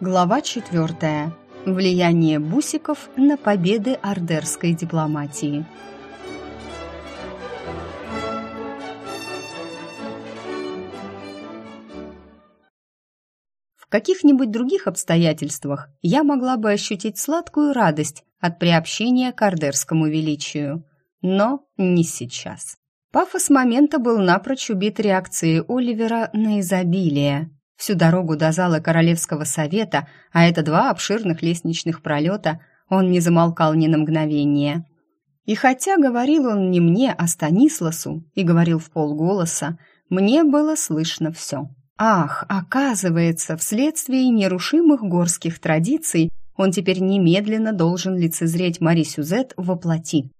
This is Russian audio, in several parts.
Глава четвертая. Влияние бусиков на победы ордерской дипломатии. В каких-нибудь других обстоятельствах я могла бы ощутить сладкую радость от приобщения к ордерскому величию, но не сейчас. Пафос момента был напрочь убит реакцией Оливера на изобилие. Всю дорогу до зала Королевского совета, а это два обширных лестничных пролета, он не замолкал ни на мгновение. И хотя говорил он не мне, а Станисласу, и говорил в полголоса, мне было слышно все. Ах, оказывается, вследствие нерушимых горских традиций он теперь немедленно должен лицезреть Мари Сюзет во плоти.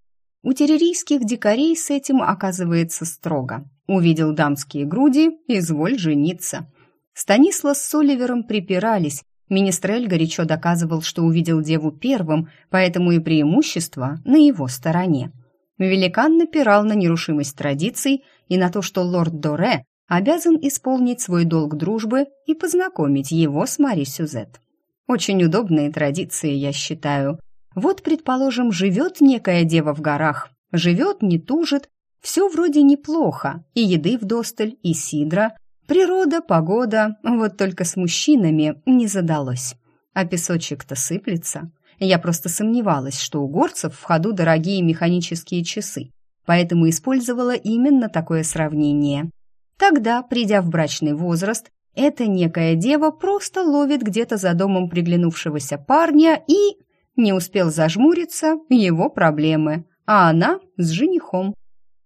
У террорийских дикарей с этим оказывается строго. Увидел дамские груди, изволь жениться. Станислав с Оливером припирались. Министрель горячо доказывал, что увидел деву первым, поэтому и преимущество на его стороне. Великан напирал на нерушимость традиций и на то, что лорд Доре обязан исполнить свой долг дружбы и познакомить его с Мари Сюзет. Очень удобные традиции, я считаю. Вот, предположим, живет некая дева в горах, живет, не тужит, все вроде неплохо, и еды вдосталь, и сидра, Природа, погода, вот только с мужчинами не задалось. А песочек-то сыплется. Я просто сомневалась, что у горцев в ходу дорогие механические часы, поэтому использовала именно такое сравнение. Тогда, придя в брачный возраст, эта некая дева просто ловит где-то за домом приглянувшегося парня и... Не успел зажмуриться, его проблемы, а она с женихом.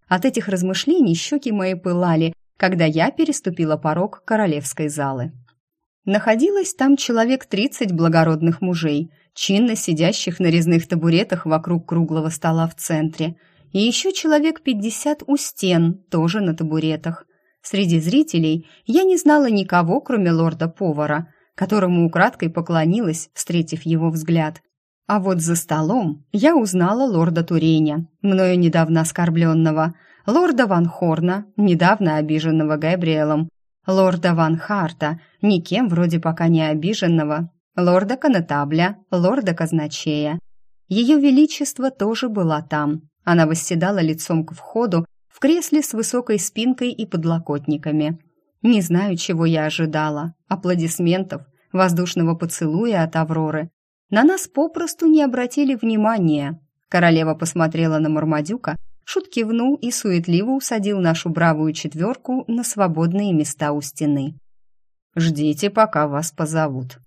От этих размышлений щеки мои пылали, когда я переступила порог королевской залы. Находилось там человек тридцать благородных мужей, чинно сидящих на резных табуретах вокруг круглого стола в центре, и еще человек пятьдесят у стен, тоже на табуретах. Среди зрителей я не знала никого, кроме лорда-повара, которому украдкой поклонилась, встретив его взгляд. А вот за столом я узнала лорда Туреня, мною недавно оскорбленного – лорда Ван Хорна, недавно обиженного Габриэлом, лорда Ван Харта, никем вроде пока не обиженного, лорда Конетабля, лорда Казначея. Ее Величество тоже была там. Она восседала лицом к входу в кресле с высокой спинкой и подлокотниками. Не знаю, чего я ожидала. Аплодисментов, воздушного поцелуя от Авроры. На нас попросту не обратили внимания. Королева посмотрела на Мармадюка Шут кивнул и суетливо усадил нашу бравую четверку на свободные места у стены. «Ждите, пока вас позовут».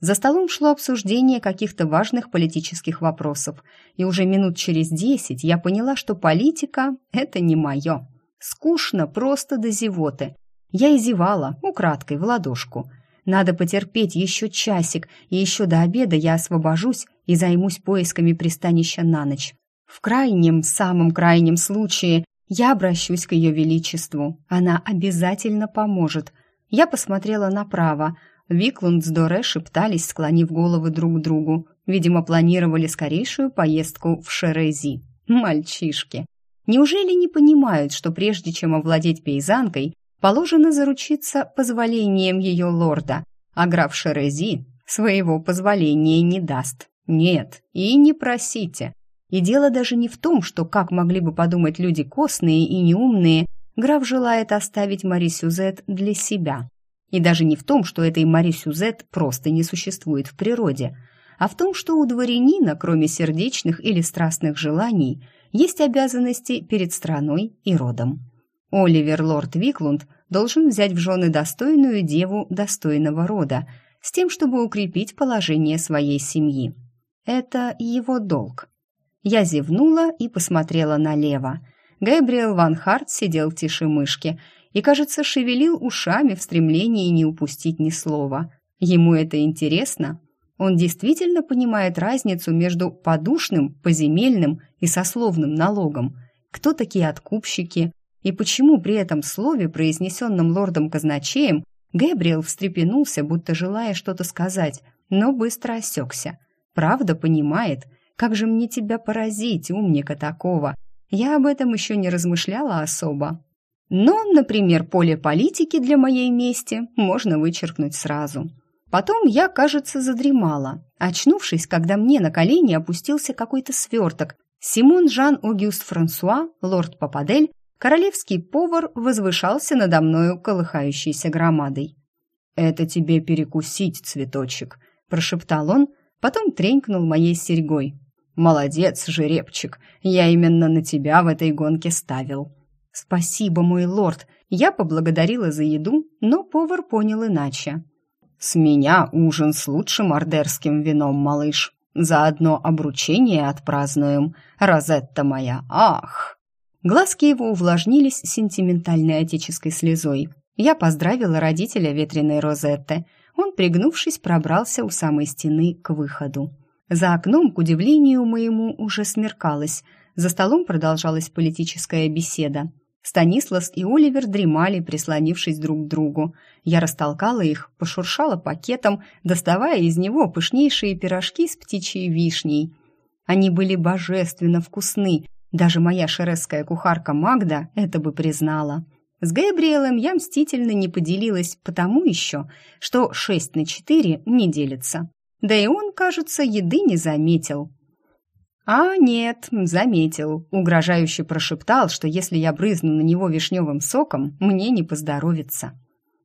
За столом шло обсуждение каких-то важных политических вопросов, и уже минут через десять я поняла, что политика — это не мое. Скучно просто до зевоты. Я и зевала, украдкой, в ладошку. Надо потерпеть еще часик, и еще до обеда я освобожусь и займусь поисками пристанища на ночь. В крайнем, самом крайнем случае я обращусь к ее величеству. Она обязательно поможет. Я посмотрела направо. Виклунд с Доре шептались, склонив головы друг к другу. Видимо, планировали скорейшую поездку в Шерези. Мальчишки. Неужели не понимают, что прежде чем овладеть пейзанкой, положено заручиться позволением ее лорда, а граф Шерези своего позволения не даст? Нет, и не просите. И дело даже не в том, что, как могли бы подумать люди костные и неумные, граф желает оставить Мари Сюзет для себя. И даже не в том, что этой Мари Сюзет просто не существует в природе, а в том, что у дворянина, кроме сердечных или страстных желаний, есть обязанности перед страной и родом. Оливер Лорд Виклунд должен взять в жены достойную деву достойного рода, с тем, чтобы укрепить положение своей семьи. Это его долг. Я зевнула и посмотрела налево. Гэбриэл Ван Харт сидел в тиши мышки и, кажется, шевелил ушами в стремлении не упустить ни слова. Ему это интересно. Он действительно понимает разницу между подушным, поземельным и сословным налогом. Кто такие откупщики? И почему при этом слове, произнесенном лордом-казначеем, Гэбриэл встрепенулся, будто желая что-то сказать, но быстро осекся. Правда понимает – как же мне тебя поразить, умника такого? Я об этом еще не размышляла особо. Но, например, поле политики для моей мести можно вычеркнуть сразу. Потом я, кажется, задремала, очнувшись, когда мне на колени опустился какой-то сверток. Симон Жан-Огюст Франсуа, лорд Пападель, королевский повар, возвышался надо мною колыхающейся громадой. «Это тебе перекусить, цветочек», – прошептал он, потом тренькнул моей серьгой. «Молодец, жеребчик, я именно на тебя в этой гонке ставил». «Спасибо, мой лорд», я поблагодарила за еду, но повар понял иначе. «С меня ужин с лучшим ордерским вином, малыш. Заодно обручение отпразднуем. Розетта моя, ах!» Глазки его увлажнились сентиментальной отеческой слезой. Я поздравила родителя ветреной Розетты. Он, пригнувшись, пробрался у самой стены к выходу. За окном, к удивлению моему, уже смеркалось. За столом продолжалась политическая беседа. Станислав и Оливер дремали, прислонившись друг к другу. Я растолкала их, пошуршала пакетом, доставая из него пышнейшие пирожки с птичьей вишней. Они были божественно вкусны, даже моя шересская кухарка Магда это бы признала. С Габриэлем я мстительно не поделилась потому еще, что шесть на четыре не делится. Да и он, кажется, еды не заметил. А нет, заметил. Угрожающе прошептал, что если я брызну на него вишневым соком, мне не поздоровится.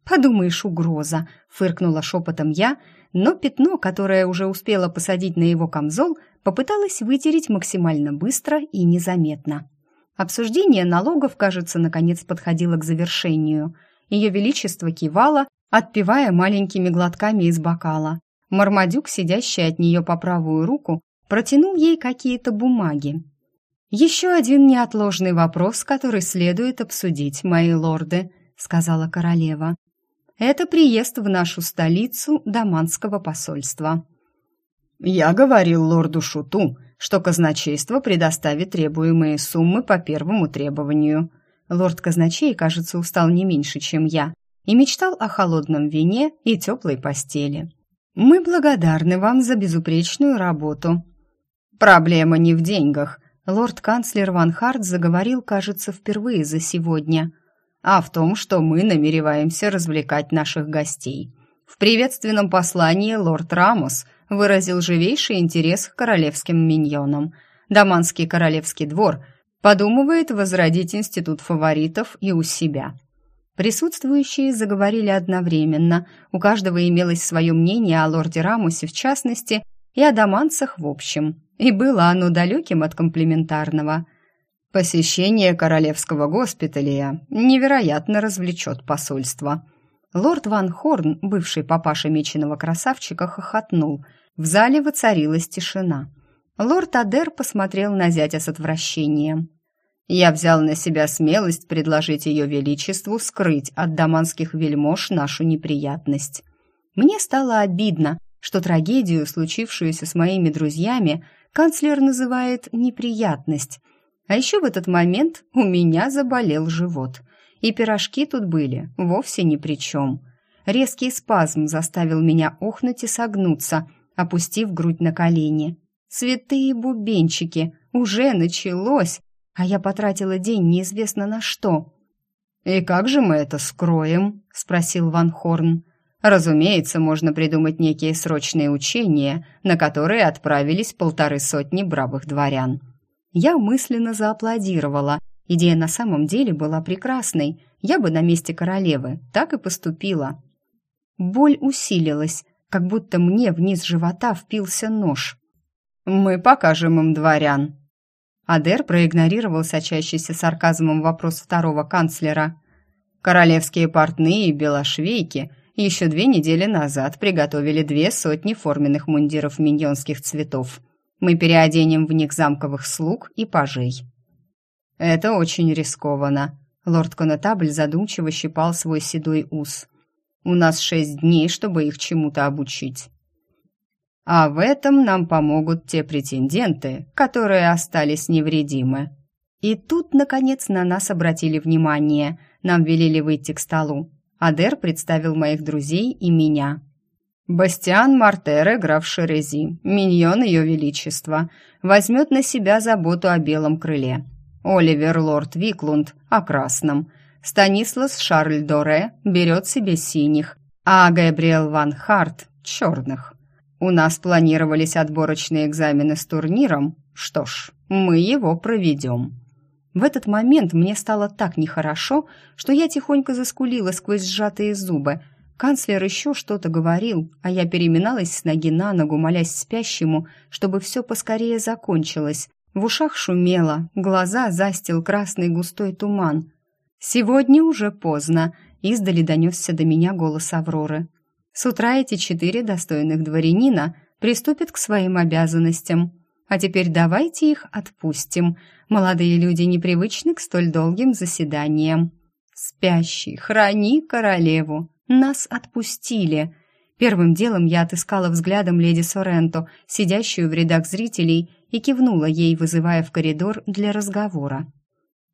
«Подумаешь, угроза!» — фыркнула шепотом я, но пятно, которое уже успела посадить на его камзол, попыталась вытереть максимально быстро и незаметно. Обсуждение налогов, кажется, наконец подходило к завершению. Ее Величество кивало, отпивая маленькими глотками из бокала. Мармадюк, сидящий от нее по правую руку, протянул ей какие-то бумаги. «Еще один неотложный вопрос, который следует обсудить, мои лорды», — сказала королева. «Это приезд в нашу столицу Даманского посольства». «Я говорил лорду Шуту, что казначейство предоставит требуемые суммы по первому требованию». Лорд казначей, кажется, устал не меньше, чем я, и мечтал о холодном вине и теплой постели. Мы благодарны вам за безупречную работу. Проблема не в деньгах. Лорд-канцлер Ван Харт заговорил, кажется, впервые за сегодня, а в том, что мы намереваемся развлекать наших гостей. В приветственном послании лорд Рамос выразил живейший интерес к королевским миньонам. Даманский королевский двор подумывает возродить институт фаворитов и у себя. Присутствующие заговорили одновременно, у каждого имелось свое мнение о лорде Рамусе в частности и о доманцах в общем, и было оно далеким от комплиментарного. Посещение королевского госпиталя невероятно развлечет посольство. Лорд Ван Хорн, бывший папаша меченого красавчика, хохотнул. В зале воцарилась тишина. Лорд Адер посмотрел на зятя с отвращением. Я взял на себя смелость предложить ее величеству скрыть от даманских вельмож нашу неприятность. Мне стало обидно, что трагедию, случившуюся с моими друзьями, канцлер называет «неприятность». А еще в этот момент у меня заболел живот. И пирожки тут были вовсе ни при чем. Резкий спазм заставил меня охнуть и согнуться, опустив грудь на колени. «Святые бубенчики! Уже началось!» а я потратила день неизвестно на что. «И как же мы это скроем?» — спросил Ван Хорн. «Разумеется, можно придумать некие срочные учения, на которые отправились полторы сотни бравых дворян». Я мысленно зааплодировала. Идея на самом деле была прекрасной. Я бы на месте королевы так и поступила. Боль усилилась, как будто мне вниз живота впился нож. «Мы покажем им дворян», Адер проигнорировал сочащийся сарказмом вопрос второго канцлера. «Королевские портные и белошвейки еще две недели назад приготовили две сотни форменных мундиров миньонских цветов. Мы переоденем в них замковых слуг и пажей». «Это очень рискованно», — лорд Конетабль задумчиво щипал свой седой ус. «У нас шесть дней, чтобы их чему-то обучить». А в этом нам помогут те претенденты, которые остались невредимы. И тут, наконец, на нас обратили внимание. Нам велели выйти к столу. Адер представил моих друзей и меня. Бастиан Мартер, граф Шерези, миньон ее величества, возьмет на себя заботу о белом крыле. Оливер Лорд Виклунд о красном. Станислас Шарль Доре берет себе синих, а Габриэл Ван Харт – черных. У нас планировались отборочные экзамены с турниром. Что ж, мы его проведем. В этот момент мне стало так нехорошо, что я тихонько заскулила сквозь сжатые зубы. Канцлер еще что-то говорил, а я переминалась с ноги на ногу, молясь спящему, чтобы все поскорее закончилось. В ушах шумело, глаза застил красный густой туман. «Сегодня уже поздно», — издали донесся до меня голос Авроры. «С утра эти четыре достойных дворянина приступят к своим обязанностям. А теперь давайте их отпустим. Молодые люди непривычны к столь долгим заседаниям. Спящий, храни королеву. Нас отпустили». Первым делом я отыскала взглядом леди Соренто, сидящую в рядах зрителей, и кивнула ей, вызывая в коридор для разговора.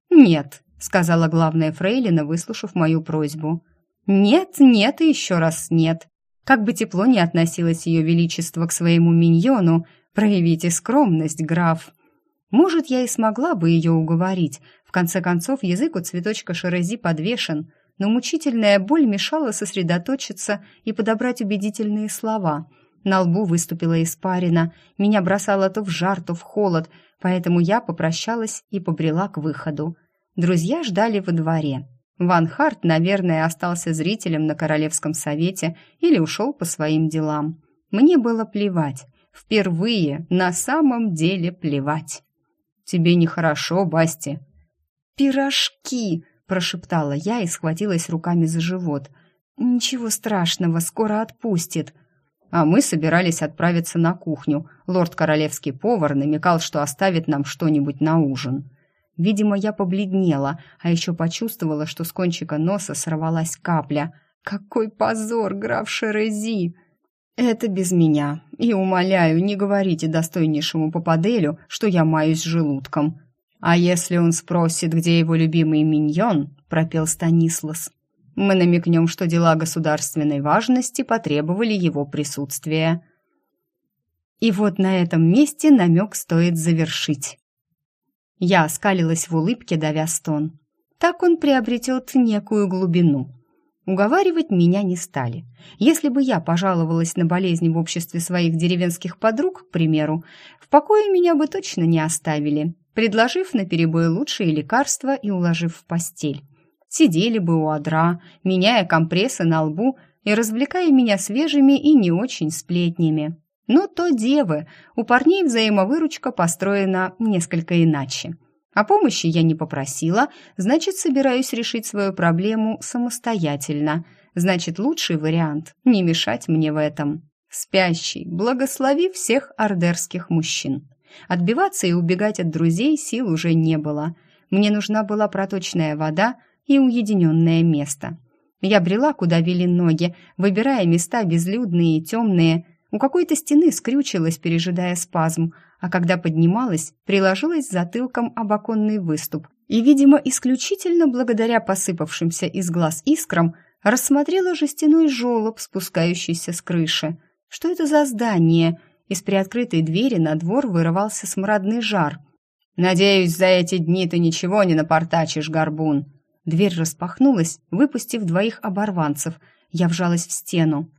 «Нет», сказала главная фрейлина, выслушав мою просьбу. «Нет, нет и еще раз нет. Как бы тепло ни относилось ее величество к своему миньону, проявите скромность, граф. Может, я и смогла бы ее уговорить. В конце концов, язык у цветочка Шерези подвешен, но мучительная боль мешала сосредоточиться и подобрать убедительные слова. На лбу выступила испарина, меня бросало то в жар, то в холод, поэтому я попрощалась и побрела к выходу. Друзья ждали во дворе. Ван Харт, наверное, остался зрителем на Королевском совете или ушел по своим делам. Мне было плевать. Впервые на самом деле плевать. «Тебе нехорошо, Басти?» «Пирожки!» – прошептала я и схватилась руками за живот. «Ничего страшного, скоро отпустит». А мы собирались отправиться на кухню. Лорд Королевский повар намекал, что оставит нам что-нибудь на ужин. Видимо, я побледнела, а еще почувствовала, что с кончика носа сорвалась капля. «Какой позор, граф Шерези!» «Это без меня. И умоляю, не говорите достойнейшему попаделю, что я маюсь желудком». «А если он спросит, где его любимый миньон?» – пропел Станислас. «Мы намекнем, что дела государственной важности потребовали его присутствия». И вот на этом месте намек стоит завершить. Я оскалилась в улыбке, давя стон. Так он приобретет некую глубину. Уговаривать меня не стали. Если бы я пожаловалась на болезнь в обществе своих деревенских подруг, к примеру, в покое меня бы точно не оставили, предложив на перебой лучшие лекарства и уложив в постель. Сидели бы у одра, меняя компрессы на лбу и развлекая меня свежими и не очень сплетнями. Но то девы, у парней взаимовыручка построена несколько иначе. О помощи я не попросила, значит, собираюсь решить свою проблему самостоятельно. Значит, лучший вариант – не мешать мне в этом. Спящий, благослови всех ордерских мужчин. Отбиваться и убегать от друзей сил уже не было. Мне нужна была проточная вода и уединенное место. Я брела, куда вели ноги, выбирая места безлюдные и темные, у какой-то стены скрючилась, пережидая спазм, а когда поднималась, приложилась затылком об оконный выступ и, видимо, исключительно благодаря посыпавшимся из глаз искрам, рассмотрела жестяной желоб, спускающийся с крыши. Что это за здание? Из приоткрытой двери на двор вырывался смрадный жар. «Надеюсь, за эти дни ты ничего не напортачишь, горбун!» Дверь распахнулась, выпустив двоих оборванцев. Я вжалась в стену.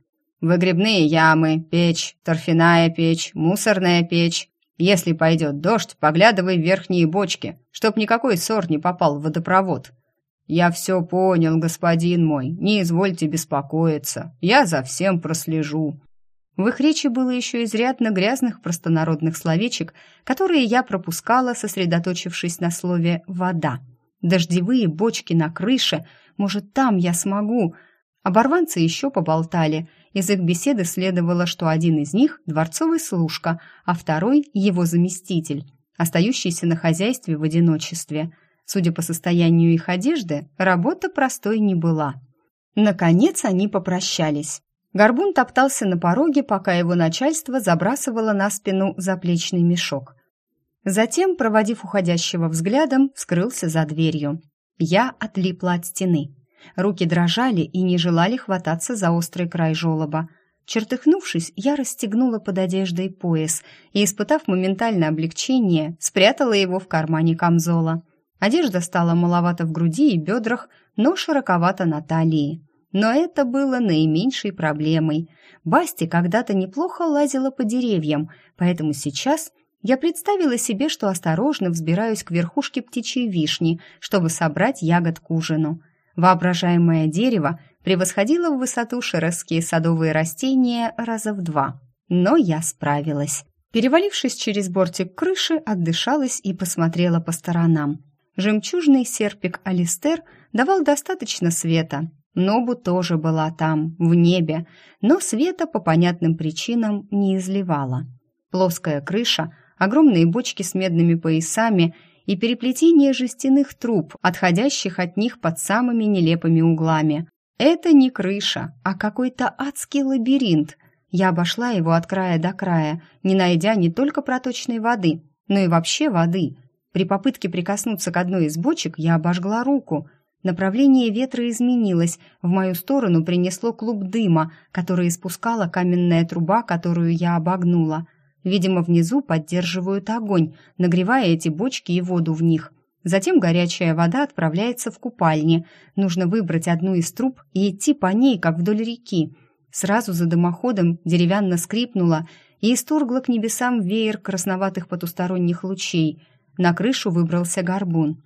Выгребные ямы, печь, торфяная печь, мусорная печь. Если пойдет дождь, поглядывай в верхние бочки, чтоб никакой ссор не попал в водопровод. Я все понял, господин мой, не извольте беспокоиться, я за всем прослежу. В их речи было еще изрядно грязных простонародных словечек, которые я пропускала, сосредоточившись на слове «вода». Дождевые бочки на крыше, может, там я смогу. Оборванцы еще поболтали — из их беседы следовало, что один из них – дворцовый служка, а второй – его заместитель, остающийся на хозяйстве в одиночестве. Судя по состоянию их одежды, работа простой не была. Наконец они попрощались. Горбун топтался на пороге, пока его начальство забрасывало на спину заплечный мешок. Затем, проводив уходящего взглядом, скрылся за дверью. Я отлипла от стены. Руки дрожали и не желали хвататься за острый край жолоба. Чертыхнувшись, я расстегнула под одеждой пояс и, испытав моментальное облегчение, спрятала его в кармане камзола. Одежда стала маловато в груди и бедрах, но широковато на талии. Но это было наименьшей проблемой. Басти когда-то неплохо лазила по деревьям, поэтому сейчас я представила себе, что осторожно взбираюсь к верхушке птичьей вишни, чтобы собрать ягод к ужину. Воображаемое дерево превосходило в высоту шерестские садовые растения раза в два. Но я справилась. Перевалившись через бортик крыши, отдышалась и посмотрела по сторонам. Жемчужный серпик Алистер давал достаточно света. Нобу тоже была там, в небе, но света по понятным причинам не изливала. Плоская крыша, огромные бочки с медными поясами и переплетение жестяных труб, отходящих от них под самыми нелепыми углами. Это не крыша, а какой-то адский лабиринт, я обошла его от края до края, не найдя не только проточной воды, но и вообще воды. При попытке прикоснуться к одной из бочек я обожгла руку. Направление ветра изменилось, в мою сторону принесло клуб дыма, который испускала каменная труба, которую я обогнула. Видимо, внизу поддерживают огонь, нагревая эти бочки и воду в них. Затем горячая вода отправляется в купальни. Нужно выбрать одну из труб и идти по ней, как вдоль реки. Сразу за дымоходом деревянно скрипнула и исторгла к небесам веер красноватых потусторонних лучей. На крышу выбрался горбун.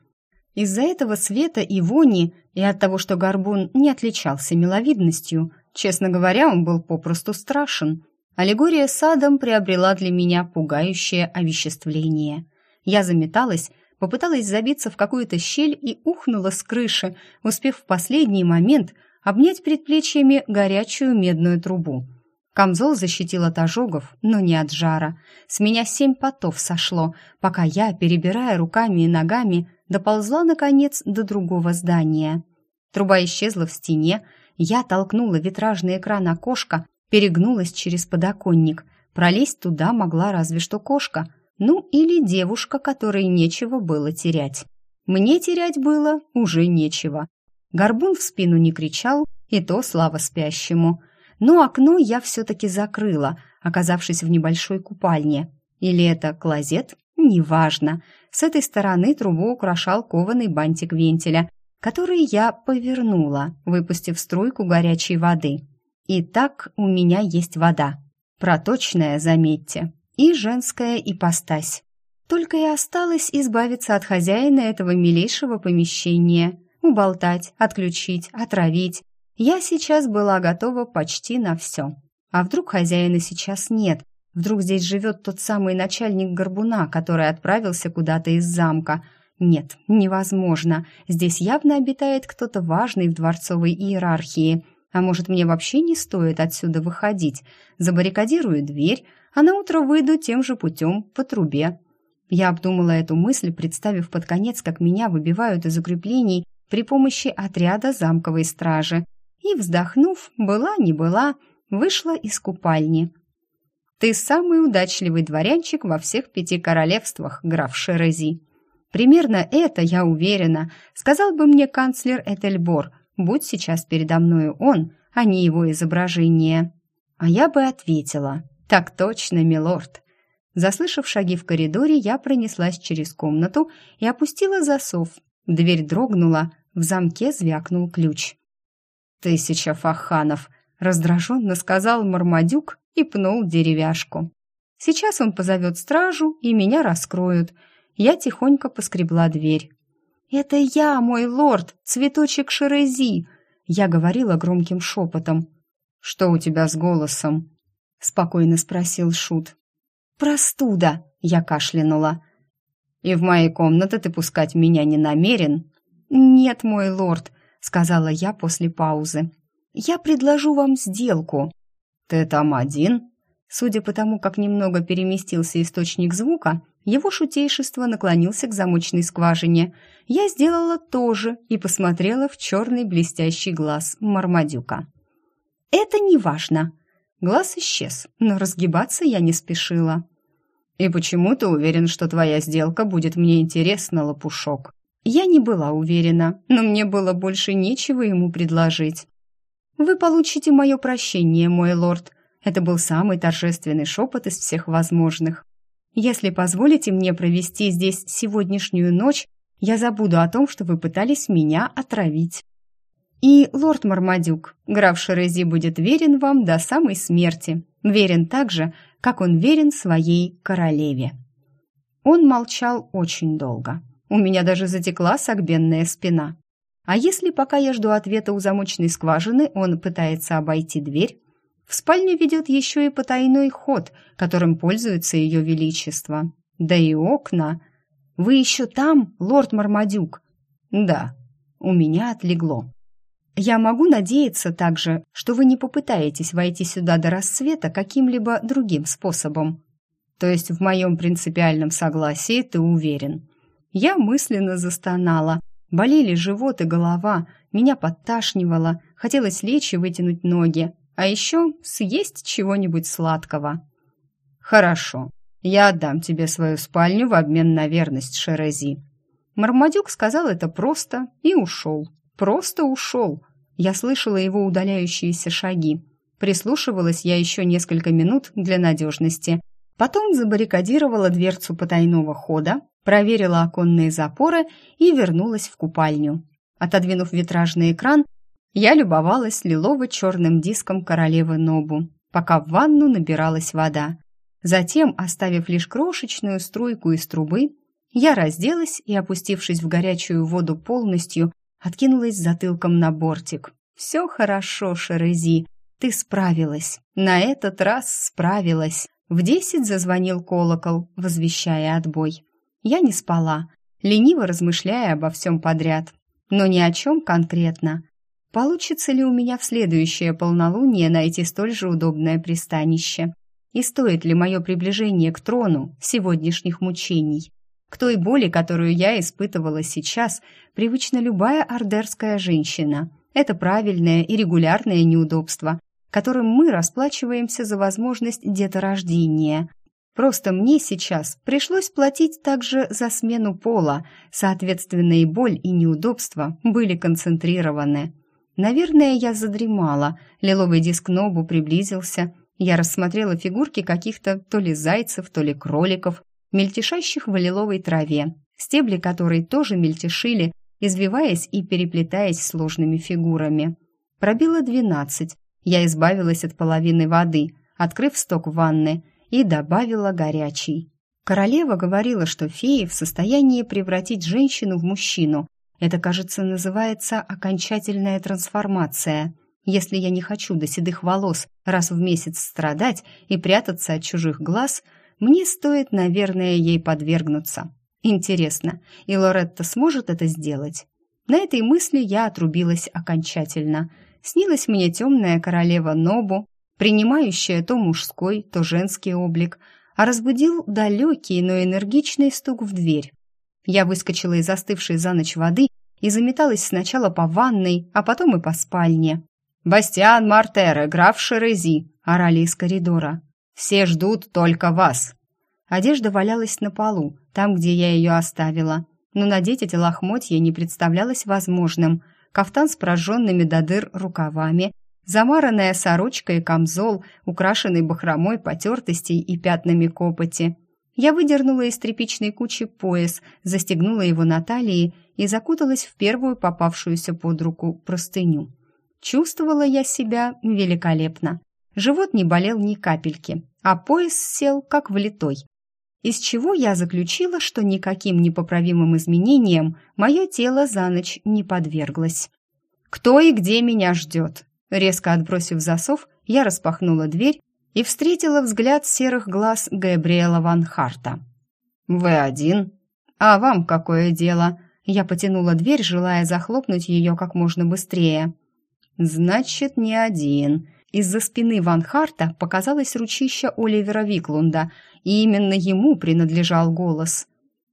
Из-за этого света и вони, и от того, что горбун не отличался миловидностью, честно говоря, он был попросту страшен. Аллегория садом приобрела для меня пугающее овеществление. Я заметалась, попыталась забиться в какую-то щель и ухнула с крыши, успев в последний момент – обнять предплечьями горячую медную трубу. Камзол защитил от ожогов, но не от жара. С меня семь потов сошло, пока я, перебирая руками и ногами, доползла, наконец, до другого здания. Труба исчезла в стене, я толкнула витражный экран окошка, перегнулась через подоконник. Пролезть туда могла разве что кошка, ну или девушка, которой нечего было терять. Мне терять было уже нечего. Горбун в спину не кричал, и то слава спящему. Но окно я все-таки закрыла, оказавшись в небольшой купальне. Или это клозет? Неважно. С этой стороны трубу украшал кованый бантик вентиля, который я повернула, выпустив струйку горячей воды. И так у меня есть вода. Проточная, заметьте, и женская ипостась. Только и осталось избавиться от хозяина этого милейшего помещения уболтать, отключить, отравить. Я сейчас была готова почти на все. А вдруг хозяина сейчас нет? Вдруг здесь живет тот самый начальник горбуна, который отправился куда-то из замка? Нет, невозможно. Здесь явно обитает кто-то важный в дворцовой иерархии. А может, мне вообще не стоит отсюда выходить? Забаррикадирую дверь, а на утро выйду тем же путем по трубе. Я обдумала эту мысль, представив под конец, как меня выбивают из укреплений при помощи отряда замковой стражи и, вздохнув, была не была, вышла из купальни. «Ты самый удачливый дворянчик во всех пяти королевствах, граф Шерези. Примерно это, я уверена, сказал бы мне канцлер Этельбор, будь сейчас передо мною он, а не его изображение. А я бы ответила, так точно, милорд». Заслышав шаги в коридоре, я пронеслась через комнату и опустила засов, Дверь дрогнула, в замке звякнул ключ. «Тысяча фаханов!» — раздраженно сказал Мармадюк и пнул деревяшку. «Сейчас он позовет стражу, и меня раскроют». Я тихонько поскребла дверь. «Это я, мой лорд, цветочек Шерези!» Я говорила громким шепотом. «Что у тебя с голосом?» — спокойно спросил Шут. «Простуда!» — я кашлянула. И в мои комнаты ты пускать меня не намерен?» «Нет, мой лорд», — сказала я после паузы. «Я предложу вам сделку». «Ты там один?» Судя по тому, как немного переместился источник звука, его шутейшество наклонился к замочной скважине. Я сделала то же и посмотрела в черный блестящий глаз Мармадюка. «Это не важно». Глаз исчез, но разгибаться я не спешила. «И почему ты уверен, что твоя сделка будет мне интересна, лопушок?» Я не была уверена, но мне было больше нечего ему предложить. «Вы получите мое прощение, мой лорд». Это был самый торжественный шепот из всех возможных. «Если позволите мне провести здесь сегодняшнюю ночь, я забуду о том, что вы пытались меня отравить». И лорд Мармадюк, граф Шерези будет верен вам до самой смерти, верен так же, как он верен своей королеве». Он молчал очень долго. У меня даже затекла согбенная спина. А если, пока я жду ответа у замочной скважины, он пытается обойти дверь, в спальню ведет еще и потайной ход, которым пользуется ее величество. Да и окна. «Вы еще там, лорд Мармадюк?» «Да». У меня отлегло. «Я могу надеяться также, что вы не попытаетесь войти сюда до рассвета каким-либо другим способом?» «То есть в моем принципиальном согласии ты уверен?» Я мысленно застонала. Болели живот и голова, меня подташнивало, хотелось лечь и вытянуть ноги, а еще съесть чего-нибудь сладкого. «Хорошо, я отдам тебе свою спальню в обмен на верность Шерези». Мармадюк сказал это просто и ушел. Просто ушел. Я слышала его удаляющиеся шаги. Прислушивалась я еще несколько минут для надежности. Потом забаррикадировала дверцу потайного хода, проверила оконные запоры и вернулась в купальню. Отодвинув витражный экран, я любовалась лилово-черным диском королевы Нобу, пока в ванну набиралась вода. Затем, оставив лишь крошечную струйку из трубы, я разделась и, опустившись в горячую воду полностью, откинулась затылком на бортик. «Все хорошо, Шерези, ты справилась. На этот раз справилась». В десять зазвонил колокол, возвещая отбой. Я не спала, лениво размышляя обо всем подряд, но ни о чем конкретно. Получится ли у меня в следующее полнолуние найти столь же удобное пристанище? И стоит ли мое приближение к трону сегодняшних мучений? К той боли, которую я испытывала сейчас, привычна любая ордерская женщина. Это правильное и регулярное неудобство, которым мы расплачиваемся за возможность деторождения. Просто мне сейчас пришлось платить также за смену пола, соответственно, и боль, и неудобства были концентрированы. Наверное, я задремала. Лиловый диск Нобу приблизился. Я рассмотрела фигурки каких-то то ли зайцев, то ли кроликов, мельтешащих в лиловой траве, стебли которой тоже мельтешили, извиваясь и переплетаясь сложными фигурами. Пробило двенадцать. Я избавилась от половины воды, открыв сток ванны – и добавила горячий. Королева говорила, что феи в состоянии превратить женщину в мужчину. Это, кажется, называется окончательная трансформация. Если я не хочу до седых волос раз в месяц страдать и прятаться от чужих глаз, мне стоит, наверное, ей подвергнуться. Интересно, и Лоретта сможет это сделать? На этой мысли я отрубилась окончательно. Снилась мне темная королева Нобу, принимающая то мужской, то женский облик, а разбудил далекий, но энергичный стук в дверь. Я выскочила из застывшей за ночь воды и заметалась сначала по ванной, а потом и по спальне. «Бастиан Мартере, граф Шерези!» — орали из коридора. «Все ждут только вас!» Одежда валялась на полу, там, где я ее оставила. Но надеть эти лохмотья не представлялось возможным. Кафтан с прожженными до дыр рукавами, замаранная сорочка и камзол, украшенный бахромой потертостей и пятнами копоти. Я выдернула из тряпичной кучи пояс, застегнула его на талии и закуталась в первую попавшуюся под руку простыню. Чувствовала я себя великолепно. Живот не болел ни капельки, а пояс сел как влитой. Из чего я заключила, что никаким непоправимым изменениям мое тело за ночь не подверглось. «Кто и где меня ждет?» Резко отбросив засов, я распахнула дверь и встретила взгляд серых глаз Габриэла Ван Харта. «Вы один? А вам какое дело?» Я потянула дверь, желая захлопнуть ее как можно быстрее. «Значит, не один». Из-за спины Ван Харта показалось ручище Оливера Виклунда, и именно ему принадлежал голос.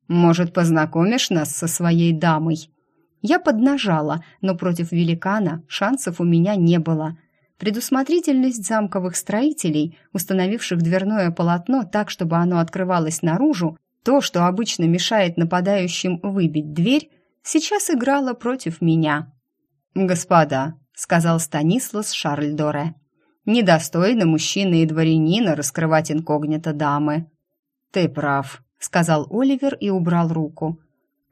«Может, познакомишь нас со своей дамой?» Я поднажала, но против великана шансов у меня не было. Предусмотрительность замковых строителей, установивших дверное полотно так, чтобы оно открывалось наружу, то, что обычно мешает нападающим выбить дверь, сейчас играло против меня. «Господа», — сказал Станислас Шарльдоре, — «недостойно мужчины и дворянина раскрывать инкогнито дамы». «Ты прав», — сказал Оливер и убрал руку.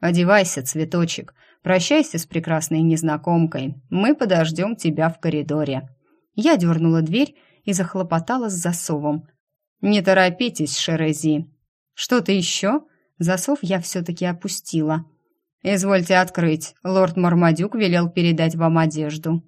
«Одевайся, цветочек. Прощайся с прекрасной незнакомкой. Мы подождем тебя в коридоре». Я дернула дверь и захлопотала с засовом. «Не торопитесь, Шерези». «Что-то еще?» Засов я все-таки опустила. «Извольте открыть. Лорд Мармадюк велел передать вам одежду.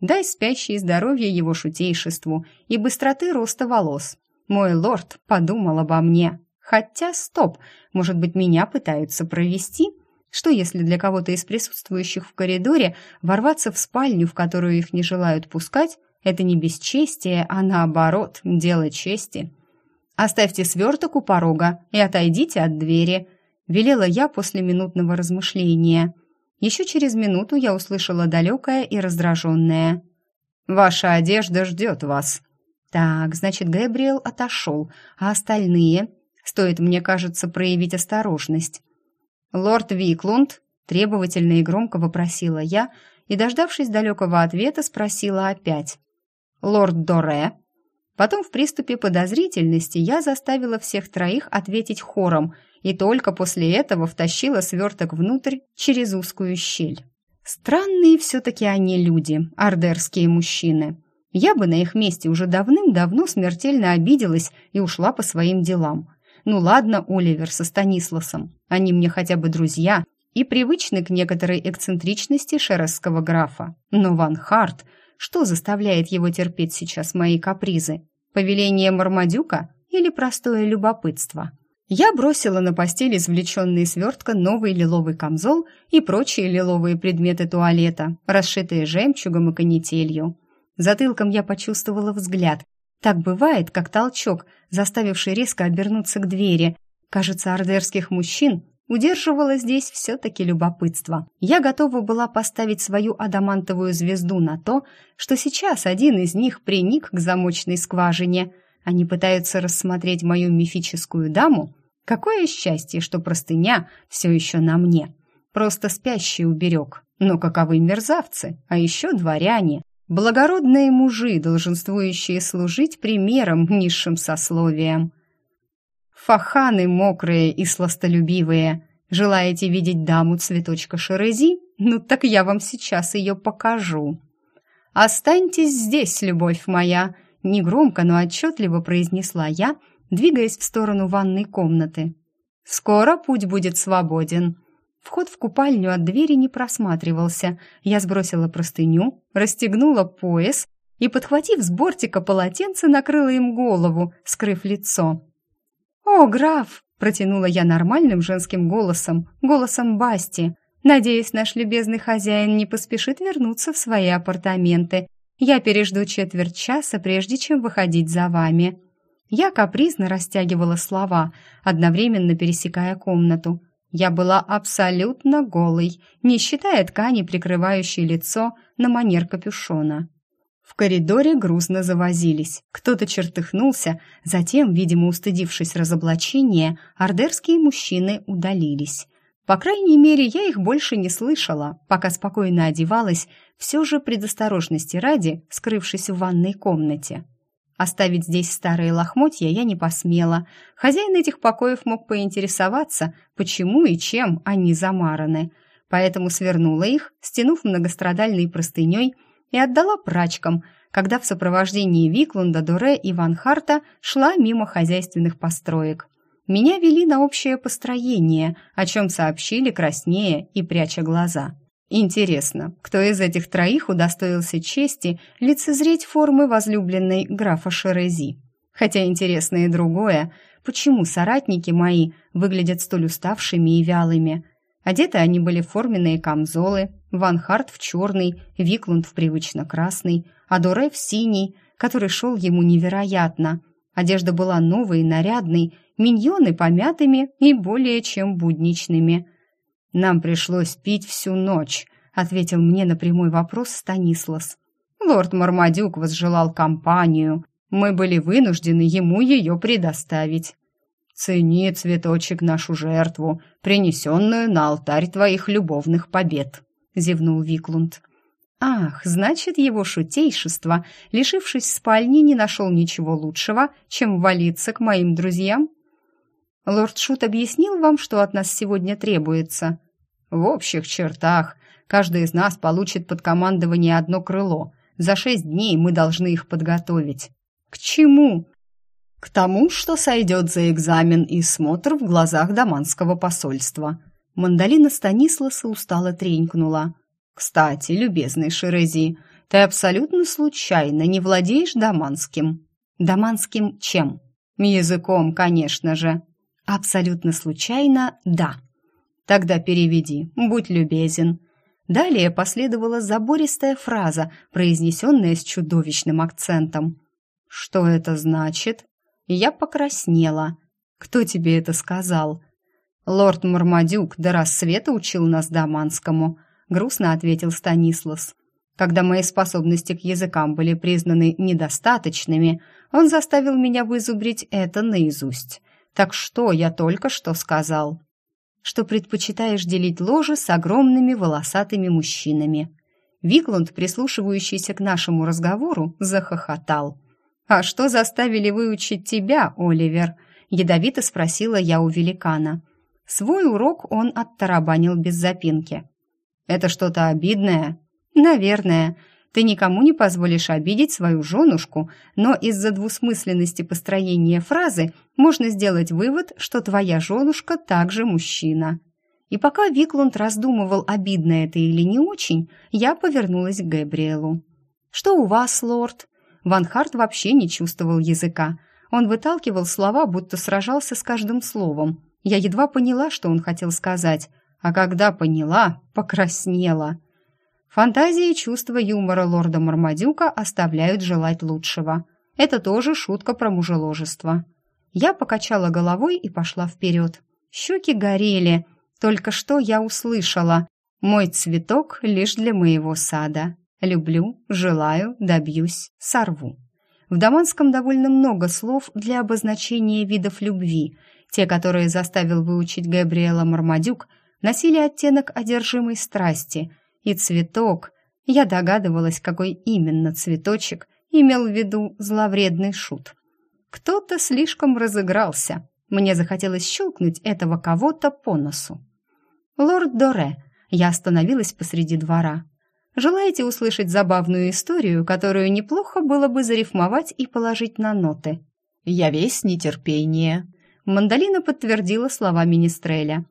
Дай спящее здоровье его шутейшеству и быстроты роста волос. Мой лорд подумал обо мне. Хотя, стоп, может быть, меня пытаются провести?» Что если для кого-то из присутствующих в коридоре ворваться в спальню, в которую их не желают пускать, это не бесчестие, а наоборот, дело чести? «Оставьте сверток у порога и отойдите от двери», — велела я после минутного размышления. Еще через минуту я услышала далекое и раздраженное. «Ваша одежда ждет вас». «Так, значит, Гэбриэл отошел, а остальные...» «Стоит, мне кажется, проявить осторожность. «Лорд Виклунд?» – требовательно и громко вопросила я, и, дождавшись далекого ответа, спросила опять. «Лорд Доре?» Потом в приступе подозрительности я заставила всех троих ответить хором, и только после этого втащила сверток внутрь через узкую щель. Странные все-таки они люди, ардерские мужчины. Я бы на их месте уже давным-давно смертельно обиделась и ушла по своим делам. Ну ладно, Оливер со Станисласом, они мне хотя бы друзья и привычны к некоторой эксцентричности шересского графа. Но Ван Харт, что заставляет его терпеть сейчас мои капризы? Повеление Мармадюка или простое любопытство? Я бросила на постель извлеченный свертка новый лиловый камзол и прочие лиловые предметы туалета, расшитые жемчугом и канителью. Затылком я почувствовала взгляд, так бывает, как толчок, заставивший резко обернуться к двери. Кажется, ордерских мужчин удерживало здесь все-таки любопытство. Я готова была поставить свою адамантовую звезду на то, что сейчас один из них приник к замочной скважине. Они пытаются рассмотреть мою мифическую даму. Какое счастье, что простыня все еще на мне. Просто спящий уберег. Но каковы мерзавцы, а еще дворяне. Благородные мужи, долженствующие служить примером низшим сословиям. Фаханы мокрые и сластолюбивые. Желаете видеть даму цветочка Шерези? Ну так я вам сейчас ее покажу. «Останьтесь здесь, любовь моя!» Негромко, но отчетливо произнесла я, двигаясь в сторону ванной комнаты. «Скоро путь будет свободен. Вход в купальню от двери не просматривался. Я сбросила простыню, расстегнула пояс и, подхватив с бортика полотенце, накрыла им голову, скрыв лицо. «О, граф!» — протянула я нормальным женским голосом, голосом Басти. «Надеюсь, наш любезный хозяин не поспешит вернуться в свои апартаменты. Я пережду четверть часа, прежде чем выходить за вами». Я капризно растягивала слова, одновременно пересекая комнату. Я была абсолютно голой, не считая ткани, прикрывающей лицо на манер капюшона. В коридоре грустно завозились. Кто-то чертыхнулся, затем, видимо, устыдившись разоблачения, ордерские мужчины удалились. По крайней мере, я их больше не слышала, пока спокойно одевалась, все же предосторожности ради, скрывшись в ванной комнате. Оставить здесь старые лохмотья я не посмела. Хозяин этих покоев мог поинтересоваться, почему и чем они замараны. Поэтому свернула их, стянув многострадальной простыней, и отдала прачкам, когда в сопровождении Виклунда, Доре и Ван Харта шла мимо хозяйственных построек. Меня вели на общее построение, о чем сообщили краснее и пряча глаза. Интересно, кто из этих троих удостоился чести лицезреть формы возлюбленной графа Шерези? Хотя интересно и другое, почему соратники мои выглядят столь уставшими и вялыми? Одеты они были в форменные камзолы, Ван Харт в черный, Виклунд в привычно красный, а Доре в синий, который шел ему невероятно. Одежда была новой и нарядной, миньоны помятыми и более чем будничными – «Нам пришлось пить всю ночь», — ответил мне на прямой вопрос Станислас. «Лорд Мармадюк возжелал компанию. Мы были вынуждены ему ее предоставить». «Цени, цветочек, нашу жертву, принесенную на алтарь твоих любовных побед», — зевнул Виклунд. «Ах, значит, его шутейшество, лишившись спальни, не нашел ничего лучшего, чем валиться к моим друзьям?» «Лорд Шут объяснил вам, что от нас сегодня требуется?» В общих чертах каждый из нас получит под командование одно крыло. За шесть дней мы должны их подготовить. К чему? К тому, что сойдет за экзамен и смотр в глазах Даманского посольства. Мандалина Станисласа устало тренькнула. «Кстати, любезный Шерези, ты абсолютно случайно не владеешь даманским». «Даманским чем?» «Языком, конечно же». «Абсолютно случайно, да». «Тогда переведи, будь любезен». Далее последовала забористая фраза, произнесенная с чудовищным акцентом. «Что это значит?» Я покраснела. «Кто тебе это сказал?» «Лорд Мармадюк до рассвета учил нас даманскому», — грустно ответил Станислас. Когда мои способности к языкам были признаны недостаточными, он заставил меня вызубрить это наизусть. Так что я только что сказал? Что предпочитаешь делить ложе с огромными волосатыми мужчинами. Виклунд, прислушивающийся к нашему разговору, захохотал. «А что заставили выучить тебя, Оливер?» — ядовито спросила я у великана. Свой урок он оттарабанил без запинки. «Это что-то обидное?» «Наверное. Ты никому не позволишь обидеть свою женушку, но из-за двусмысленности построения фразы можно сделать вывод, что твоя женушка также мужчина». И пока Виклунд раздумывал, обидно это или не очень, я повернулась к Габриэлу. «Что у вас, лорд?» Ван Харт вообще не чувствовал языка. Он выталкивал слова, будто сражался с каждым словом. Я едва поняла, что он хотел сказать, а когда поняла, покраснела. Фантазии и чувства юмора лорда Мармадюка оставляют желать лучшего. Это тоже шутка про мужеложество. Я покачала головой и пошла вперед. Щеки горели. Только что я услышала. «Мой цветок лишь для моего сада. Люблю, желаю, добьюсь, сорву». В Даманском довольно много слов для обозначения видов любви. Те, которые заставил выучить Габриэла Мармадюк, носили оттенок одержимой страсти – и цветок. Я догадывалась, какой именно цветочек имел в виду зловредный шут. Кто-то слишком разыгрался. Мне захотелось щелкнуть этого кого-то по носу. «Лорд Доре», я остановилась посреди двора. «Желаете услышать забавную историю, которую неплохо было бы зарифмовать и положить на ноты?» «Я весь нетерпение», — Мандалина подтвердила слова Министреля.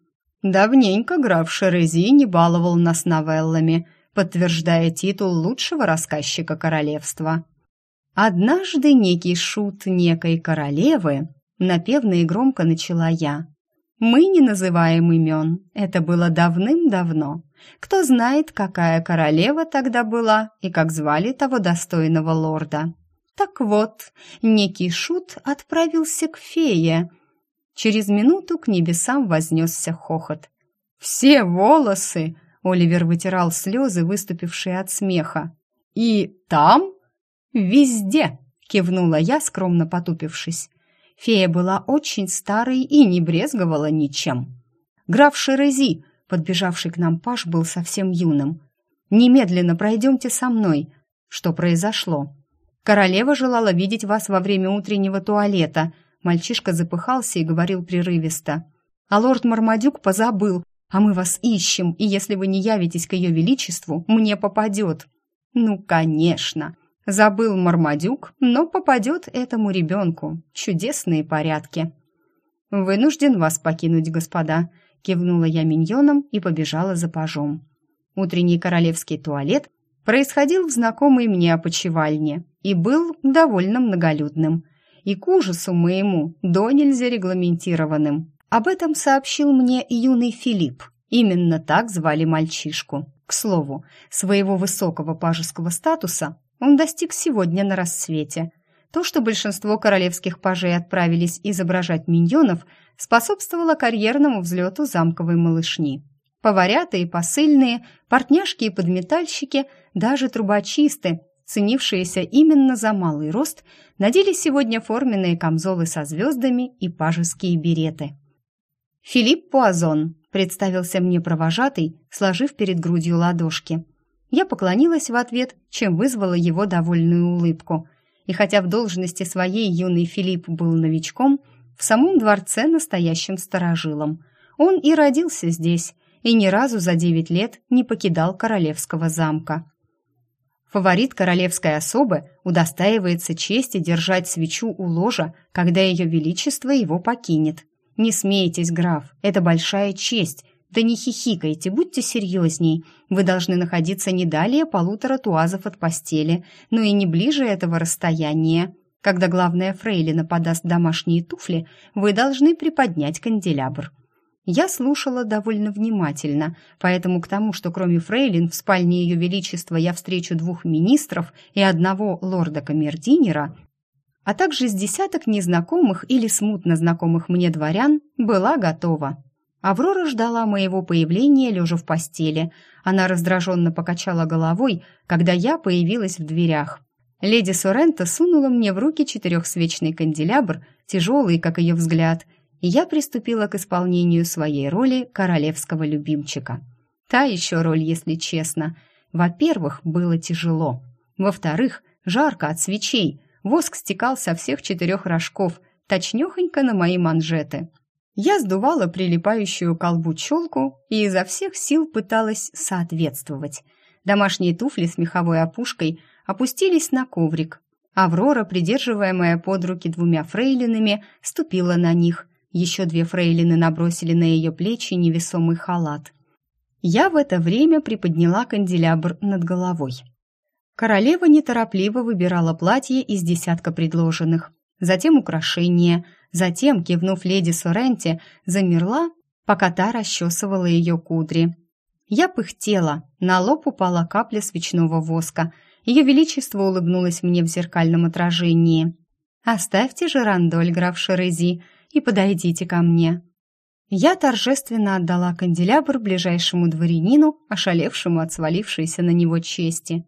Давненько граф Шерези не баловал нас новеллами, подтверждая титул лучшего рассказчика королевства. Однажды некий шут некой королевы, напевно и громко начала я. Мы не называем имен, это было давным-давно. Кто знает, какая королева тогда была и как звали того достойного лорда. Так вот, некий шут отправился к фее – Через минуту к небесам вознесся хохот. «Все волосы!» — Оливер вытирал слезы, выступившие от смеха. «И там?» «Везде!» — кивнула я, скромно потупившись. Фея была очень старой и не брезговала ничем. Граф Шерези, подбежавший к нам паш, был совсем юным. «Немедленно пройдемте со мной». Что произошло? Королева желала видеть вас во время утреннего туалета — Мальчишка запыхался и говорил прерывисто. «А лорд Мармадюк позабыл, а мы вас ищем, и если вы не явитесь к ее величеству, мне попадет». «Ну, конечно!» Забыл Мармадюк, но попадет этому ребенку. Чудесные порядки. «Вынужден вас покинуть, господа», — кивнула я миньоном и побежала за пажом. Утренний королевский туалет происходил в знакомой мне опочивальне и был довольно многолюдным — и к ужасу моему до нельзя регламентированным. Об этом сообщил мне юный Филипп. Именно так звали мальчишку. К слову, своего высокого пажеского статуса он достиг сегодня на рассвете. То, что большинство королевских пажей отправились изображать миньонов, способствовало карьерному взлету замковой малышни. Поварята и посыльные, портняшки и подметальщики, даже трубочисты ценившиеся именно за малый рост, надели сегодня форменные камзолы со звездами и пажеские береты. «Филипп Пуазон», — представился мне провожатый, сложив перед грудью ладошки. Я поклонилась в ответ, чем вызвала его довольную улыбку. И хотя в должности своей юный Филипп был новичком, в самом дворце настоящим старожилом. Он и родился здесь, и ни разу за девять лет не покидал королевского замка. Фаворит королевской особы удостаивается чести держать свечу у ложа, когда ее величество его покинет. Не смейтесь, граф, это большая честь. Да не хихикайте, будьте серьезней. Вы должны находиться не далее полутора туазов от постели, но и не ближе этого расстояния. Когда главная фрейлина подаст домашние туфли, вы должны приподнять канделябр. Я слушала довольно внимательно, поэтому к тому, что кроме фрейлин в спальне Ее Величества я встречу двух министров и одного лорда-камердинера, а также с десяток незнакомых или смутно знакомых мне дворян, была готова. Аврора ждала моего появления, лежа в постели. Она раздраженно покачала головой, когда я появилась в дверях. Леди Сорента сунула мне в руки четырехсвечный канделябр, тяжелый, как ее взгляд, я приступила к исполнению своей роли королевского любимчика. Та еще роль, если честно. Во-первых, было тяжело. Во-вторых, жарко от свечей. Воск стекал со всех четырех рожков, точнёхонько на мои манжеты. Я сдувала прилипающую колбу челку и изо всех сил пыталась соответствовать. Домашние туфли с меховой опушкой опустились на коврик. Аврора, придерживаемая под руки двумя фрейлинами, ступила на них – еще две фрейлины набросили на ее плечи невесомый халат. Я в это время приподняла канделябр над головой. Королева неторопливо выбирала платье из десятка предложенных, затем украшения, затем, кивнув леди Соренте, замерла, пока та расчесывала ее кудри. Я пыхтела, на лоб упала капля свечного воска. Ее величество улыбнулось мне в зеркальном отражении. «Оставьте же рандоль, граф Шерези», и подойдите ко мне». Я торжественно отдала канделябр ближайшему дворянину, ошалевшему от свалившейся на него чести.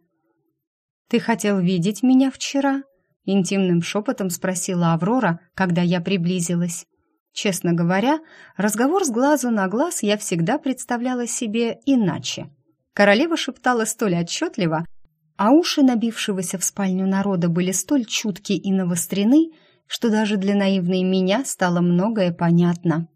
«Ты хотел видеть меня вчера?» — интимным шепотом спросила Аврора, когда я приблизилась. Честно говоря, разговор с глазу на глаз я всегда представляла себе иначе. Королева шептала столь отчетливо, а уши набившегося в спальню народа были столь чутки и навострены, что даже для наивной меня стало многое понятно.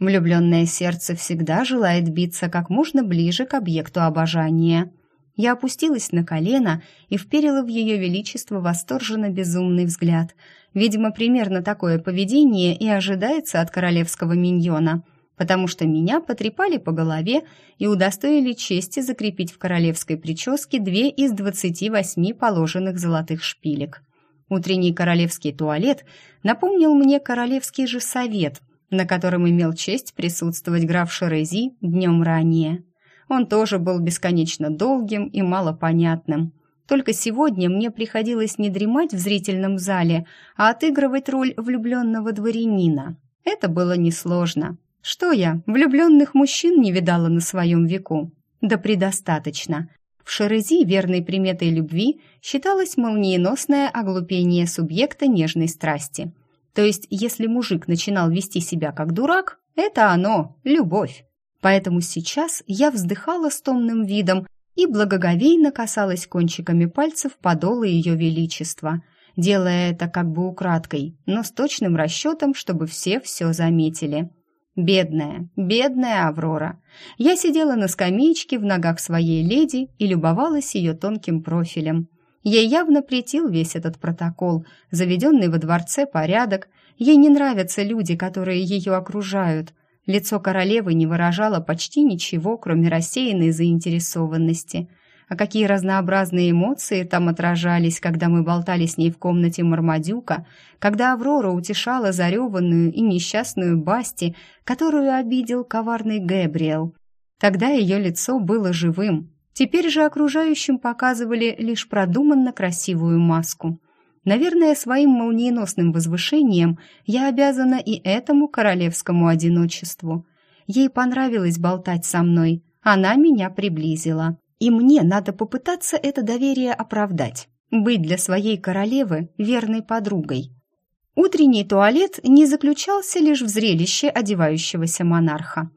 Влюбленное сердце всегда желает биться как можно ближе к объекту обожания. Я опустилась на колено и вперила в ее величество восторженно безумный взгляд. Видимо, примерно такое поведение и ожидается от королевского миньона, потому что меня потрепали по голове и удостоили чести закрепить в королевской прическе две из двадцати восьми положенных золотых шпилек. Утренний королевский туалет напомнил мне королевский же совет, на котором имел честь присутствовать граф Шерези днем ранее. Он тоже был бесконечно долгим и малопонятным. Только сегодня мне приходилось не дремать в зрительном зале, а отыгрывать роль влюбленного дворянина. Это было несложно. Что я, влюбленных мужчин не видала на своем веку? Да предостаточно. В Шерези верной приметой любви считалось молниеносное оглупение субъекта нежной страсти. То есть, если мужик начинал вести себя как дурак, это оно, любовь. Поэтому сейчас я вздыхала с томным видом и благоговейно касалась кончиками пальцев подола ее величества, делая это как бы украдкой, но с точным расчетом, чтобы все все заметили. Бедная, бедная Аврора. Я сидела на скамеечке в ногах своей леди и любовалась ее тонким профилем. Ей явно претил весь этот протокол, заведенный во дворце порядок. Ей не нравятся люди, которые ее окружают. Лицо королевы не выражало почти ничего, кроме рассеянной заинтересованности – а какие разнообразные эмоции там отражались, когда мы болтали с ней в комнате Мармадюка, когда Аврора утешала зареванную и несчастную Басти, которую обидел коварный Гэбриэл. Тогда ее лицо было живым. Теперь же окружающим показывали лишь продуманно красивую маску. Наверное, своим молниеносным возвышением я обязана и этому королевскому одиночеству. Ей понравилось болтать со мной, она меня приблизила. И мне надо попытаться это доверие оправдать, быть для своей королевы верной подругой. Утренний туалет не заключался лишь в зрелище одевающегося монарха.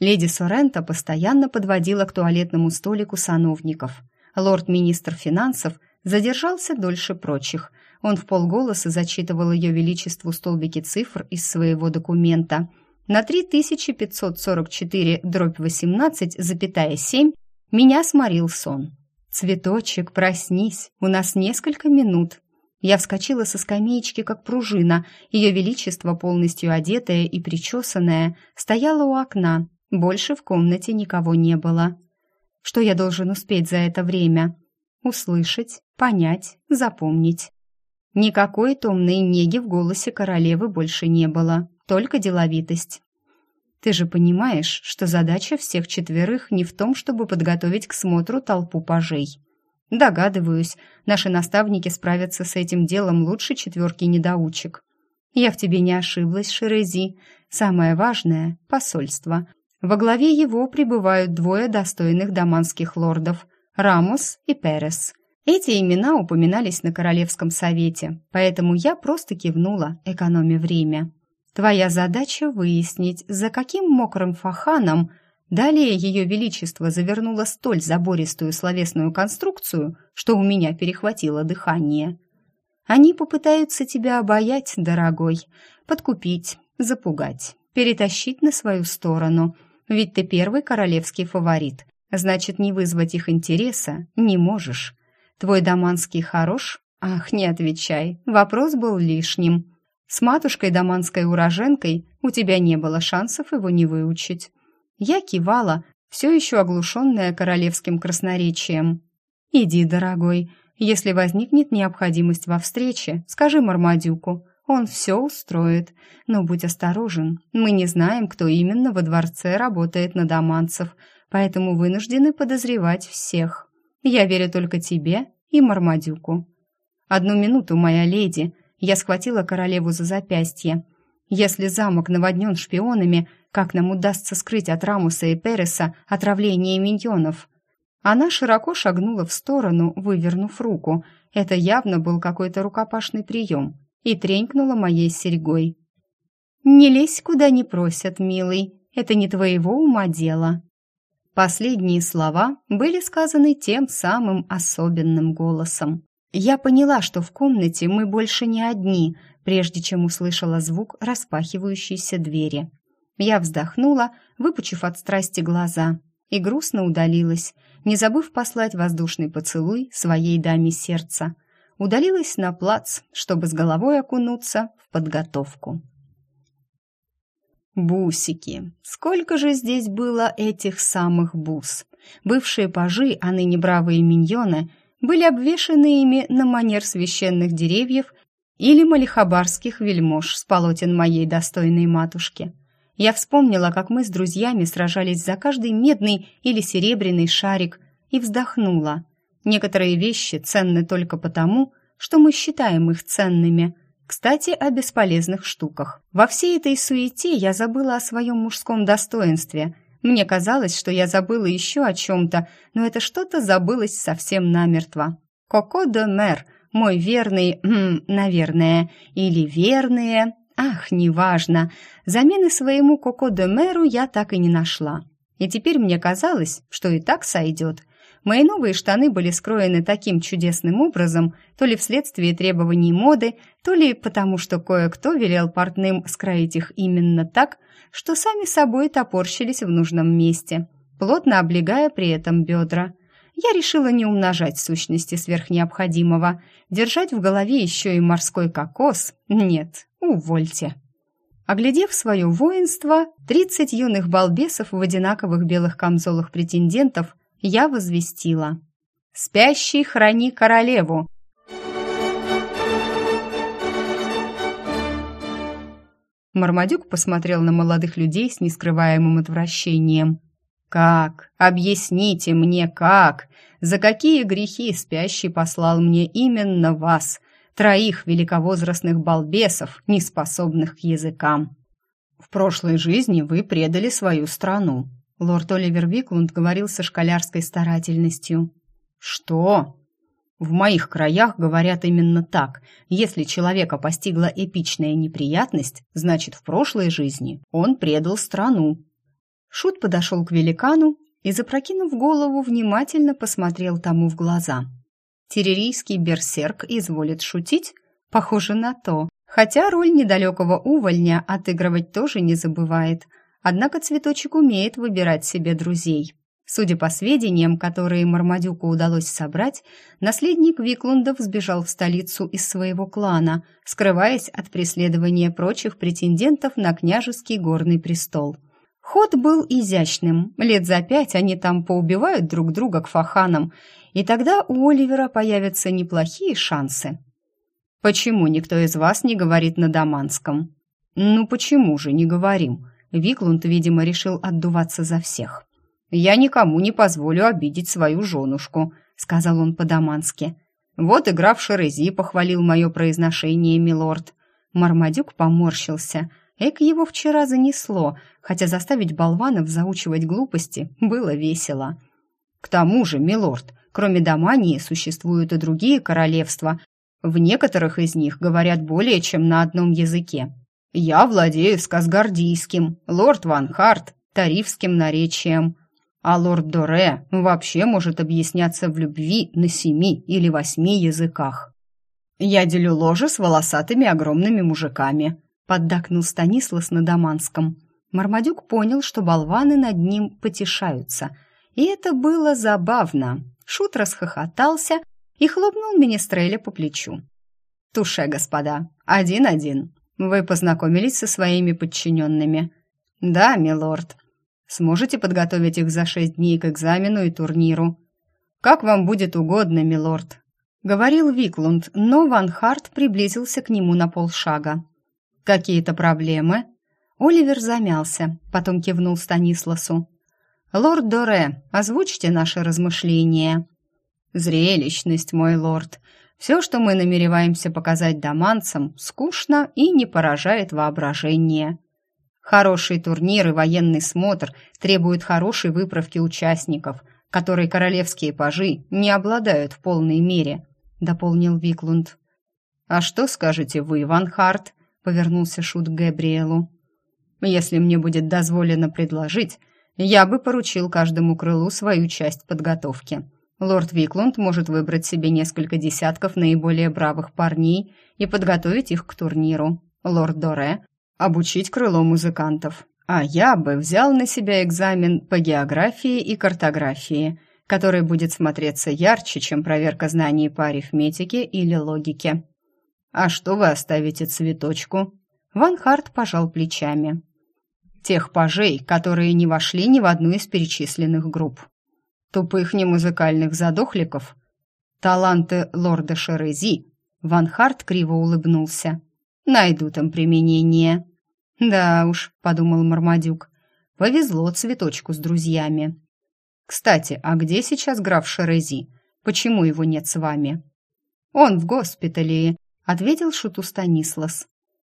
Леди Сорента постоянно подводила к туалетному столику сановников. Лорд-министр финансов задержался дольше прочих. Он в полголоса зачитывал ее величеству столбики цифр из своего документа – на 3544 дробь 18, запятая 7 меня сморил сон. «Цветочек, проснись, у нас несколько минут». Я вскочила со скамеечки, как пружина. Ее величество, полностью одетая и причесанная, стояла у окна. Больше в комнате никого не было. Что я должен успеть за это время? Услышать, понять, запомнить. Никакой томной неги в голосе королевы больше не было, только деловитость. Ты же понимаешь, что задача всех четверых не в том, чтобы подготовить к смотру толпу пажей. Догадываюсь, наши наставники справятся с этим делом лучше четверки недоучек. Я в тебе не ошиблась, Шерези. Самое важное — посольство. Во главе его пребывают двое достойных даманских лордов — Рамус и Перес. Эти имена упоминались на Королевском совете, поэтому я просто кивнула, экономя время. Твоя задача выяснить, за каким мокрым фаханом Далее Ее Величество завернуло столь забористую словесную конструкцию, что у меня перехватило дыхание. Они попытаются тебя обаять, дорогой, подкупить, запугать, перетащить на свою сторону, ведь ты первый королевский фаворит, значит, не вызвать их интереса не можешь. Твой даманский хорош? Ах, не отвечай, вопрос был лишним. С матушкой-даманской уроженкой у тебя не было шансов его не выучить. Я кивала, все еще оглушенная королевским красноречием. «Иди, дорогой, если возникнет необходимость во встрече, скажи Мармадюку, он все устроит. Но будь осторожен, мы не знаем, кто именно во дворце работает на доманцев, поэтому вынуждены подозревать всех. Я верю только тебе и Мармадюку». «Одну минуту, моя леди», я схватила королеву за запястье. «Если замок наводнен шпионами, как нам удастся скрыть от Рамуса и Переса отравление миньонов? Она широко шагнула в сторону, вывернув руку. Это явно был какой-то рукопашный прием. И тренькнула моей серьгой. «Не лезь, куда не просят, милый. Это не твоего ума дело». Последние слова были сказаны тем самым особенным голосом. Я поняла, что в комнате мы больше не одни, прежде чем услышала звук распахивающейся двери. Я вздохнула, выпучив от страсти глаза, и грустно удалилась, не забыв послать воздушный поцелуй своей даме сердца. Удалилась на плац, чтобы с головой окунуться в подготовку. Бусики. Сколько же здесь было этих самых бус. Бывшие пажи, а ныне бравые миньоны, были обвешаны ими на манер священных деревьев или малихабарских вельмож с полотен моей достойной матушки. Я вспомнила, как мы с друзьями сражались за каждый медный или серебряный шарик и вздохнула. Некоторые вещи ценны только потому, что мы считаем их ценными. Кстати, о бесполезных штуках. Во всей этой суете я забыла о своем мужском достоинстве. Мне казалось, что я забыла еще о чем-то, но это что-то забылось совсем намертво. Коко де Мер, мой верный, м, наверное, или верные, Ах, неважно. Замены своему Коко-де-Меру я так и не нашла. И теперь мне казалось, что и так сойдет. Мои новые штаны были скроены таким чудесным образом, то ли вследствие требований моды, то ли потому, что кое-кто велел портным скроить их именно так, что сами собой топорщились в нужном месте, плотно облегая при этом бедра. Я решила не умножать сущности сверх необходимого. Держать в голове еще и морской кокос? Нет, увольте. Оглядев свое воинство, тридцать юных балбесов в одинаковых белых камзолах претендентов, я возвестила. «Спящий храни королеву!» Мармадюк посмотрел на молодых людей с нескрываемым отвращением. «Как? Объясните мне, как? За какие грехи спящий послал мне именно вас, троих великовозрастных балбесов, неспособных к языкам. В прошлой жизни вы предали свою страну. Лорд Оливер Виклунд говорил со школярской старательностью. Что? В моих краях говорят именно так. Если человека постигла эпичная неприятность, значит, в прошлой жизни он предал страну. Шут подошел к великану и, запрокинув голову, внимательно посмотрел тому в глаза. Террорийский берсерк изволит шутить? Похоже на то. Хотя роль недалекого увольня отыгрывать тоже не забывает. Однако цветочек умеет выбирать себе друзей. Судя по сведениям, которые Мармадюку удалось собрать, наследник Виклундов сбежал в столицу из своего клана, скрываясь от преследования прочих претендентов на княжеский горный престол. Ход был изящным. Лет за пять они там поубивают друг друга к фаханам, и тогда у Оливера появятся неплохие шансы. «Почему никто из вас не говорит на Даманском?» «Ну почему же не говорим?» Виклунд, видимо, решил отдуваться за всех. «Я никому не позволю обидеть свою женушку», — сказал он по-дамански. «Вот игра в Шерези похвалил мое произношение, милорд». Мармадюк поморщился. Эк его вчера занесло, хотя заставить болванов заучивать глупости было весело. «К тому же, милорд, кроме Дамании существуют и другие королевства, в некоторых из них говорят более чем на одном языке. Я владею сказгардийским, лорд Ван Харт – тарифским наречием, а лорд Доре вообще может объясняться в любви на семи или восьми языках. Я делю ложе с волосатыми огромными мужиками, поддакнул Станислас на Даманском. Мармадюк понял, что болваны над ним потешаются, и это было забавно. Шут расхохотался и хлопнул Министреля по плечу. «Туше, господа, один-один. Вы познакомились со своими подчиненными?» «Да, милорд. Сможете подготовить их за шесть дней к экзамену и турниру?» «Как вам будет угодно, милорд», — говорил Виклунд, но Ван Харт приблизился к нему на полшага. «Какие-то проблемы?» Оливер замялся, потом кивнул Станисласу. «Лорд Доре, озвучьте наши размышления». Зрелищность, мой лорд. Все, что мы намереваемся показать доманцам, скучно и не поражает воображение. Хороший турнир и военный смотр требуют хорошей выправки участников, которой королевские пажи не обладают в полной мере, дополнил Виклунд. А что скажете вы, Ван Харт? повернулся шут к Габриэлу. Если мне будет дозволено предложить, я бы поручил каждому крылу свою часть подготовки. Лорд Виклунд может выбрать себе несколько десятков наиболее бравых парней и подготовить их к турниру. Лорд Доре – обучить крыло музыкантов. А я бы взял на себя экзамен по географии и картографии, который будет смотреться ярче, чем проверка знаний по арифметике или логике. А что вы оставите цветочку? Ван Харт пожал плечами. Тех пажей, которые не вошли ни в одну из перечисленных групп. Тупых немузыкальных задохликов? Таланты лорда Шерези? Ван Харт криво улыбнулся. Найдут им применение. Да уж, подумал Мармадюк. Повезло цветочку с друзьями. Кстати, а где сейчас граф Шерези? Почему его нет с вами? Он в госпитале, ответил шуту Станислас.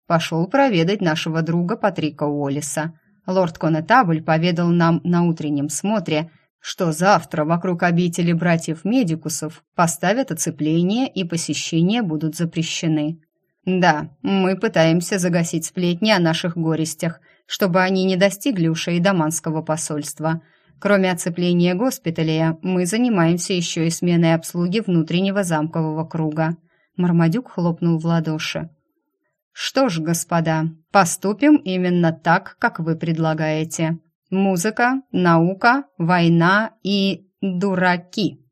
Пошел проведать нашего друга Патрика Уоллиса. Лорд Конетабль поведал нам на утреннем смотре, что завтра вокруг обители братьев-медикусов поставят оцепление и посещения будут запрещены. Да, мы пытаемся загасить сплетни о наших горестях, чтобы они не достигли ушей Даманского посольства. Кроме оцепления госпиталя, мы занимаемся еще и сменой обслуги внутреннего замкового круга. Мармадюк хлопнул в ладоши. «Что ж, господа, поступим именно так, как вы предлагаете. Музыка, наука, война и дураки.